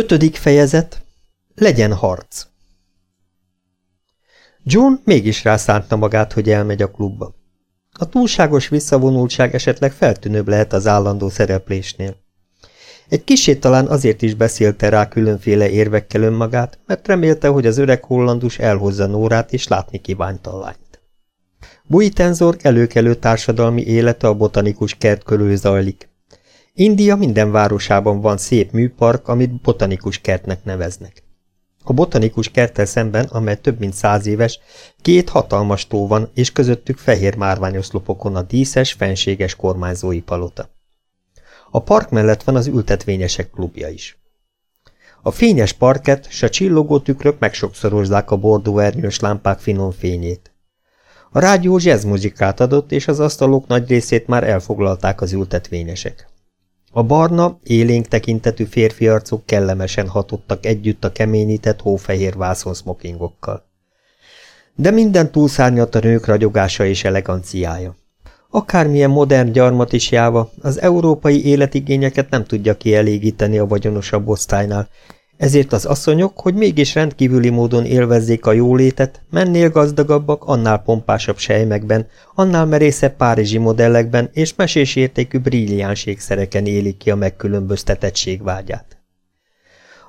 Ötödik fejezet. Legyen harc. John mégis rászánta magát, hogy elmegy a klubba. A túlságos visszavonultság esetleg feltűnőbb lehet az állandó szereplésnél. Egy kisét talán azért is beszélte rá különféle érvekkel önmagát, mert remélte, hogy az öreg hollandus elhozza Nórát és látni kívánta a lányt. Buitenzor előkelő társadalmi élete a botanikus kert körül zajlik. India minden városában van szép műpark, amit botanikus kertnek neveznek. A botanikus kerttel szemben, amely több mint száz éves, két hatalmas tó van, és közöttük fehér márványoszlopokon a díszes, fenséges kormányzói palota. A park mellett van az ültetvényesek klubja is. A fényes parket s a csillogó tükrök megsokszorozzák a bordó ernyős lámpák finom fényét. A rádió jazzmuzsikát adott, és az asztalok nagy részét már elfoglalták az ültetvényesek. A barna, élénk tekintetű férfiarcok kellemesen hatottak együtt a keményített hófehér vászonszmokingokkal. De minden túlszárnyat a nők ragyogása és eleganciája. Akármilyen modern gyarmat is jáva, az európai életigényeket nem tudja kielégíteni a vagyonosabb osztálynál, ezért az asszonyok, hogy mégis rendkívüli módon élvezzék a jólétet, mennél gazdagabbak, annál pompásabb sejmekben, annál merészebb párizsi modellekben és mesés értékű brilliáns ékszereken élik ki a megkülönböztetettség vágyát.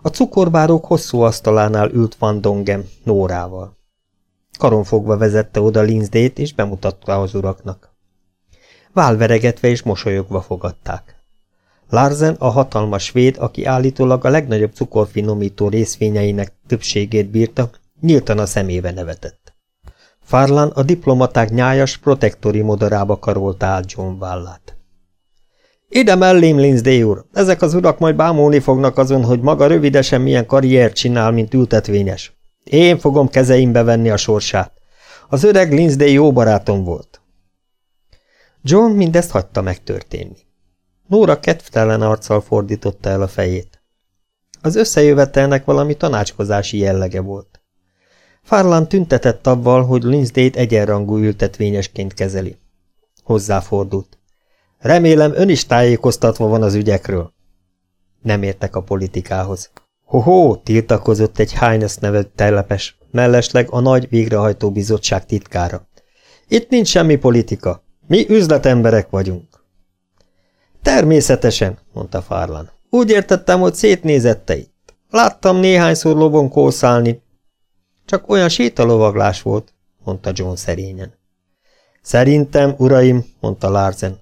A cukorbárok hosszú asztalánál ült Van Dongem, Nórával. Karonfogva vezette oda Linzdét, és bemutatta az uraknak. Válveregetve és mosolyogva fogadták. Larsen a hatalmas svéd, aki állítólag a legnagyobb cukorfinomító részvényeinek többségét bírta, nyíltan a szemébe nevetett. Farlan a diplomaták nyájas, protektori modorába karolta át John vállát. Ide mellém, Lindsay úr, ezek az urak majd bámulni fognak azon, hogy maga rövidesen milyen karriert csinál, mint ültetvényes. Én fogom kezeimbe venni a sorsát. Az öreg Lindsay jó barátom volt. John mindezt hagyta megtörténni. Nóra kedvtelen arccal fordította el a fejét. Az összejövetelnek valami tanácskozási jellege volt. Farlan tüntetett avval, hogy Linzdét egyenrangú ültetvényesként kezeli. Hozzáfordult. Remélem ön is tájékoztatva van az ügyekről. Nem értek a politikához. Hoho, tiltakozott egy Hines nevű telepes, mellesleg a nagy végrehajtó bizottság titkára. Itt nincs semmi politika. Mi üzletemberek vagyunk. Természetesen, mondta Farlan. Úgy értettem, hogy szétnézette itt. Láttam néhányszor lovon kószálni. Csak olyan sétalovaglás volt, mondta John szerényen. Szerintem, uraim, mondta Larsen,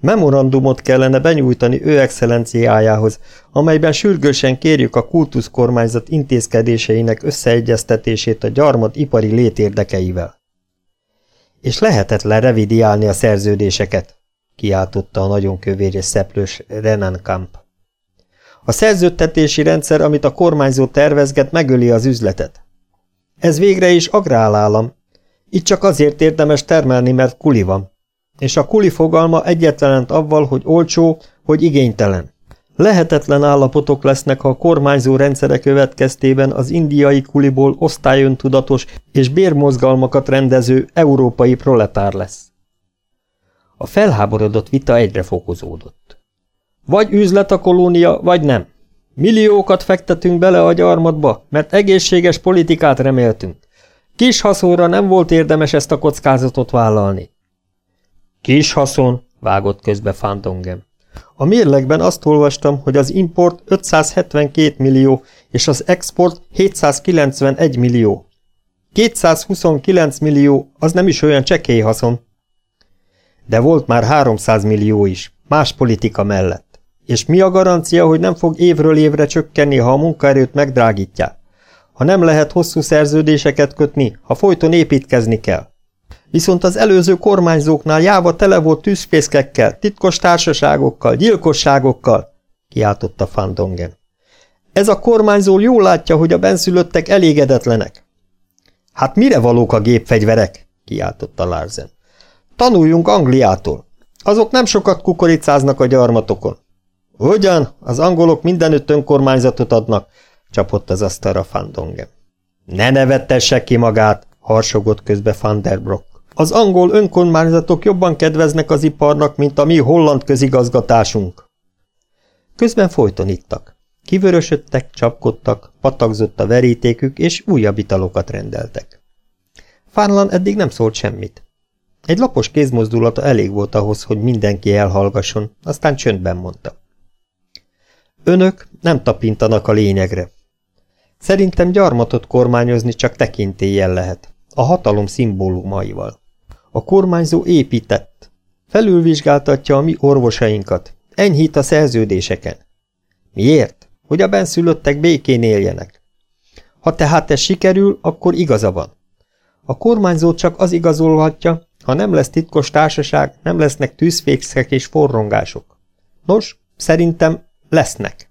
memorandumot kellene benyújtani ő excellenciájához, amelyben sürgősen kérjük a kultuszkormányzat intézkedéseinek összeegyeztetését a gyarmat ipari létérdekeivel. És lehetetlen revidiálni a szerződéseket, kiáltotta a nagyon kövér és szeplős Renankamp. A szerződtetési rendszer, amit a kormányzó tervezget, megöli az üzletet. Ez végre is agrálállam. Itt csak azért érdemes termelni, mert kuli van. És a kuli fogalma egyetlenent avval, hogy olcsó, hogy igénytelen. Lehetetlen állapotok lesznek, ha a kormányzó rendszere következtében az indiai kuliból osztályöntudatos és bérmozgalmakat rendező európai proletár lesz. A felháborodott vita egyre fokozódott. Vagy üzlet a kolónia, vagy nem. Milliókat fektetünk bele a gyarmatba, mert egészséges politikát reméltünk. Kis haszonra nem volt érdemes ezt a kockázatot vállalni. Kis haszon, vágott közbe Fandongem. A mérlegben azt olvastam, hogy az import 572 millió, és az export 791 millió. 229 millió, az nem is olyan csekély haszon. De volt már 300 millió is, más politika mellett. És mi a garancia, hogy nem fog évről évre csökkenni, ha a munkaerőt megdrágítják? Ha nem lehet hosszú szerződéseket kötni, ha folyton építkezni kell. Viszont az előző kormányzóknál jáva tele volt tűzfészkekkel, titkos társaságokkal, gyilkosságokkal, kiáltotta Fandongen. Ez a kormányzó jól látja, hogy a benszülöttek elégedetlenek. Hát mire valók a gépfegyverek? kiáltotta Larsen. Tanuljunk Angliától. Azok nem sokat kukoricáznak a gyarmatokon. Ugyan, az angolok mindenütt önkormányzatot adnak, csapott az asztalra Fandongen. Ne nevettesse ki magát, harsogott közbe Van. Az angol önkormányzatok jobban kedveznek az iparnak, mint a mi holland közigazgatásunk. Közben folyton ittak. Kivörösödtek, csapkodtak, patagzott a verítékük, és újabb italokat rendeltek. Fánlan eddig nem szólt semmit. Egy lapos kézmozdulata elég volt ahhoz, hogy mindenki elhallgasson, aztán csöndben mondta. Önök nem tapintanak a lényegre. Szerintem gyarmatot kormányozni csak tekintélyen lehet, a hatalom szimbólumaival. A kormányzó épített, felülvizsgáltatja a mi orvosainkat, enyhít a szerződéseken. Miért? Hogy a benszülöttek békén éljenek. Ha tehát ez sikerül, akkor igaza van. A kormányzó csak az igazolhatja, ha nem lesz titkos társaság, nem lesznek tűzfékszek és forrongások. Nos, szerintem lesznek.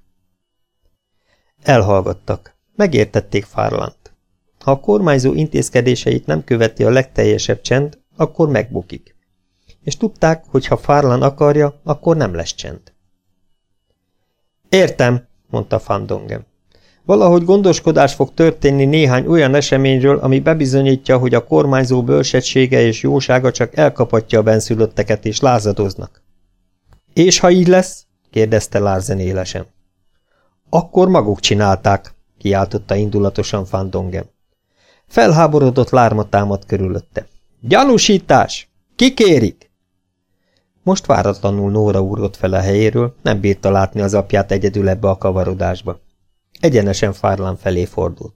Elhallgattak. Megértették Fárlant. Ha a kormányzó intézkedéseit nem követi a legteljesebb csend, akkor megbukik. És tudták, hogy ha Fárlan akarja, akkor nem lesz csend. Értem, mondta Fandongem. Valahogy gondoskodás fog történni néhány olyan eseményről, ami bebizonyítja, hogy a kormányzó bölcsessége és jósága csak elkapatja a benszülötteket és lázadoznak. És ha így lesz? kérdezte Larsen élesen. Akkor maguk csinálták, kiáltotta indulatosan Fandongem. Felháborodott lárma támad körülötte. Gyanúsítás! Kikérik? Most váratlanul Nóra úrott fel a helyéről, nem bírta látni az apját egyedül ebbe a kavarodásba. Egyenesen Fárlán felé fordult.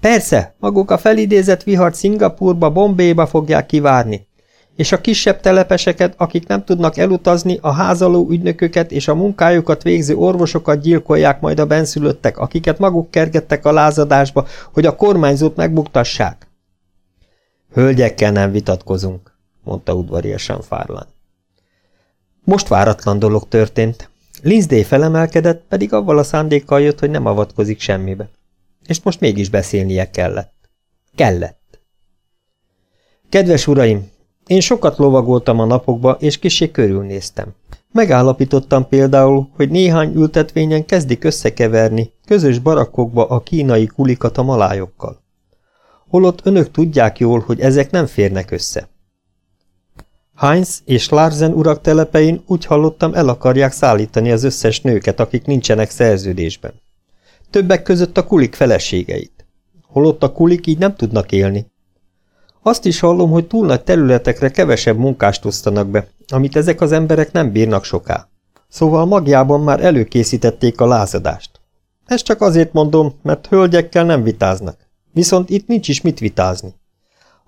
Persze, maguk a felidézett vihart Szingapurba, Bombéba fogják kivárni, és a kisebb telepeseket, akik nem tudnak elutazni, a házaló ügynököket és a munkájukat végző orvosokat gyilkolják majd a benszülöttek, akiket maguk kergettek a lázadásba, hogy a kormányzót megbuktassák. Hölgyekkel nem vitatkozunk, mondta udvariasan Fárlán. Most váratlan dolog történt. Linzdé felemelkedett, pedig avval a szándékkal jött, hogy nem avatkozik semmibe. És most mégis beszélnie kellett. Kellett. Kedves uraim, én sokat lovagoltam a napokba, és kissé körülnéztem. Megállapítottam például, hogy néhány ültetvényen kezdik összekeverni közös barakkokba a kínai kulikat a malájokkal. Holott önök tudják jól, hogy ezek nem férnek össze. Heinz és Larsen urak telepein úgy hallottam el akarják szállítani az összes nőket, akik nincsenek szerződésben. Többek között a kulik feleségeit. Holott a kulik így nem tudnak élni. Azt is hallom, hogy túl nagy területekre kevesebb munkást osztanak be, amit ezek az emberek nem bírnak soká. Szóval magjában már előkészítették a lázadást. Ezt csak azért mondom, mert hölgyekkel nem vitáznak. Viszont itt nincs is mit vitázni.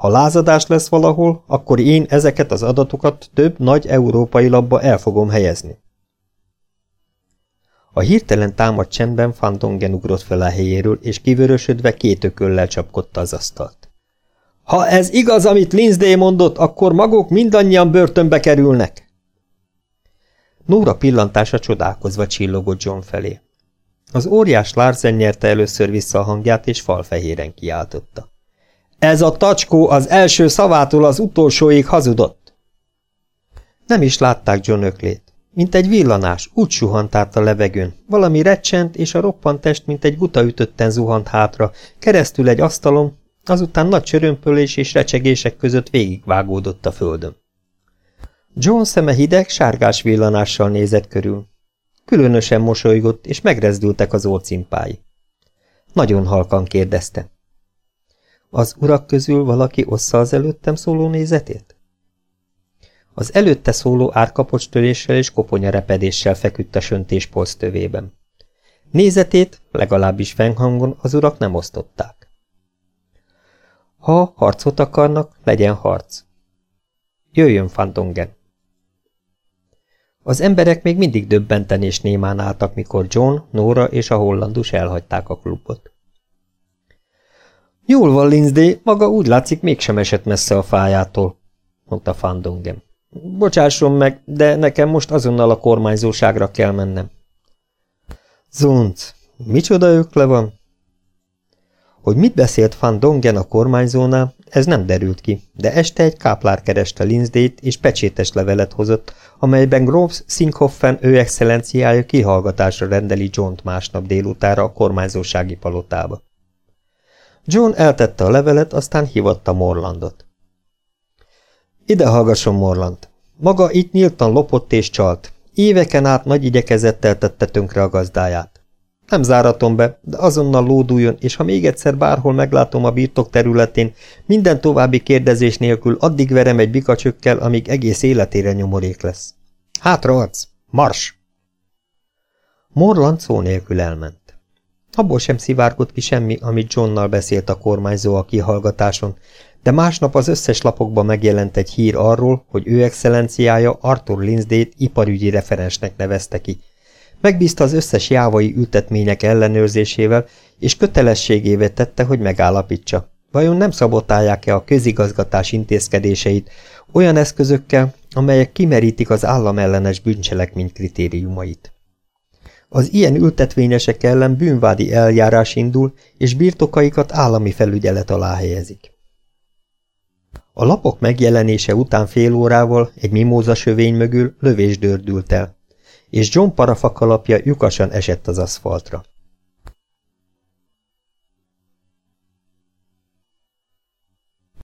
Ha lázadás lesz valahol, akkor én ezeket az adatokat több nagy európai labba el fogom helyezni. A hirtelen támadt csendben Fandongen ugrott fel a helyéről, és kivörösödve két ököllel csapkodta az asztalt. Ha ez igaz, amit Lindsay mondott, akkor maguk mindannyian börtönbe kerülnek. Nóra pillantása csodálkozva csillogott John felé. Az óriás Larsen nyerte először vissza a hangját, és falfehéren kiáltotta. Ez a tacskó az első szavától az utolsóig hazudott. Nem is látták John öklét. Mint egy villanás, úgy suhant át a levegőn. Valami recsent, és a roppant test, mint egy guta ütötten zuhant hátra, keresztül egy asztalon, azután nagy csörömpölés és recsegések között végigvágódott a földön. John szeme hideg, sárgás villanással nézett körül. Különösen mosolygott, és megrezdültek az orcimpái. Nagyon halkan kérdezte. Az urak közül valaki ossza az előttem szóló nézetét? Az előtte szóló árkapocstöléssel és koponyarepedéssel feküdt a söntés tövében. Nézetét, legalábbis fennhangon az urak nem osztották. Ha harcot akarnak, legyen harc. Jöjjön, Fantongen! Az emberek még mindig döbbenten és némán álltak, mikor John, Nora és a hollandus elhagyták a klubot. Jól van, Lindsay, maga úgy látszik mégsem esett messze a fájától, mondta Fandongem. Bocsásson meg, de nekem most azonnal a kormányzóságra kell mennem. Zunc, micsoda ökle van? Hogy mit beszélt Van a kormányzónál, ez nem derült ki, de este egy káplár kereste Linzdét és pecsétes levelet hozott, amelyben Groves Sinkhoffen ő excellenciája kihallgatásra rendeli John-t másnap délutára a kormányzósági palotába. John eltette a levelet, aztán hívatta Morlandot. Ide hallgasson, Morland. Maga itt nyíltan lopott és csalt. Éveken át nagy igyekezettel tette tönkre a gazdáját. Nem záratom be, de azonnal lóduljon, és ha még egyszer bárhol meglátom a birtok területén, minden további kérdezés nélkül addig verem egy bikacsökkel, amíg egész életére nyomorék lesz. Hátra adsz! Mars! Morland szó nélkül elment. Abból sem szivárgott ki semmi, amit Johnnal beszélt a kormányzó a kihallgatáson, de másnap az összes lapokban megjelent egy hír arról, hogy ő excellenciája Arthur Lindsay-t iparügyi referensnek nevezte ki. Megbízta az összes jávai ültetmények ellenőrzésével, és kötelességévé tette, hogy megállapítsa. Vajon nem szabotálják-e a közigazgatás intézkedéseit olyan eszközökkel, amelyek kimerítik az államellenes bűncselekmény kritériumait? Az ilyen ültetvényesek ellen bűnvádi eljárás indul, és birtokaikat állami felügyelet alá helyezik. A lapok megjelenése után fél órával egy mimóza sövény mögül lövés dördült el, és John parafakalapja lyukasan esett az aszfaltra.